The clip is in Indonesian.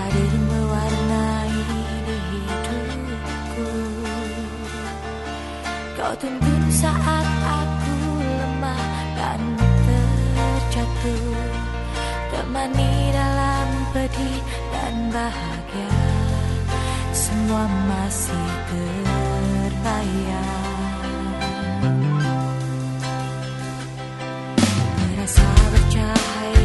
hadir mewarnai di hidupku. Kau tuntun saat aku lemah dan terjatuh. Temani dalam pedih dan bahagia. Semua masih terbayang. Merasa bercahaya.